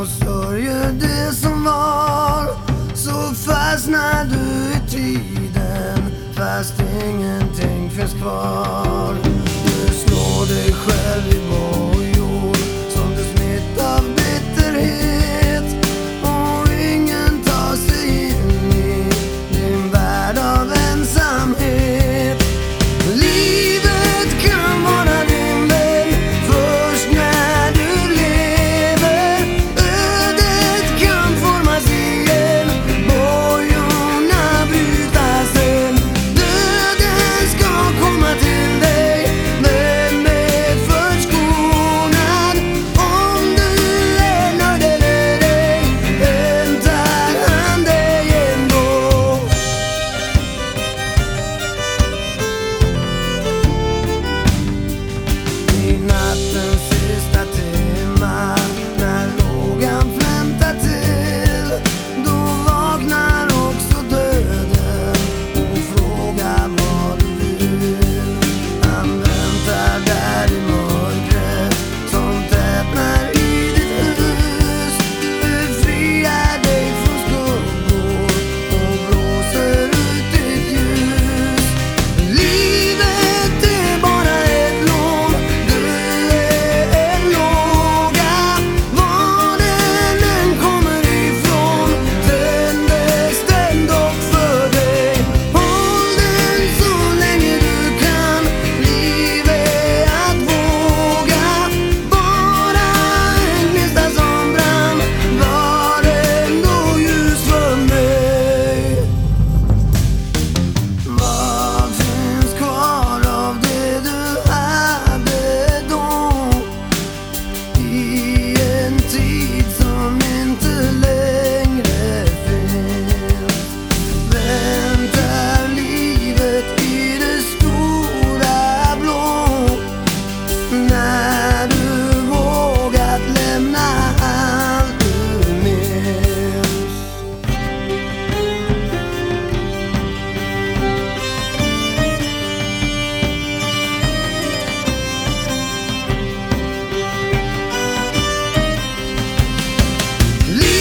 och sörjer det som var. Så fastnar du i tiden fast ingenting finns kvar. Du slår dig själv i bordet Leave